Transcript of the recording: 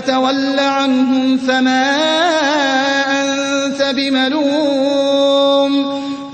فتول عنهم فما أنت بملوم.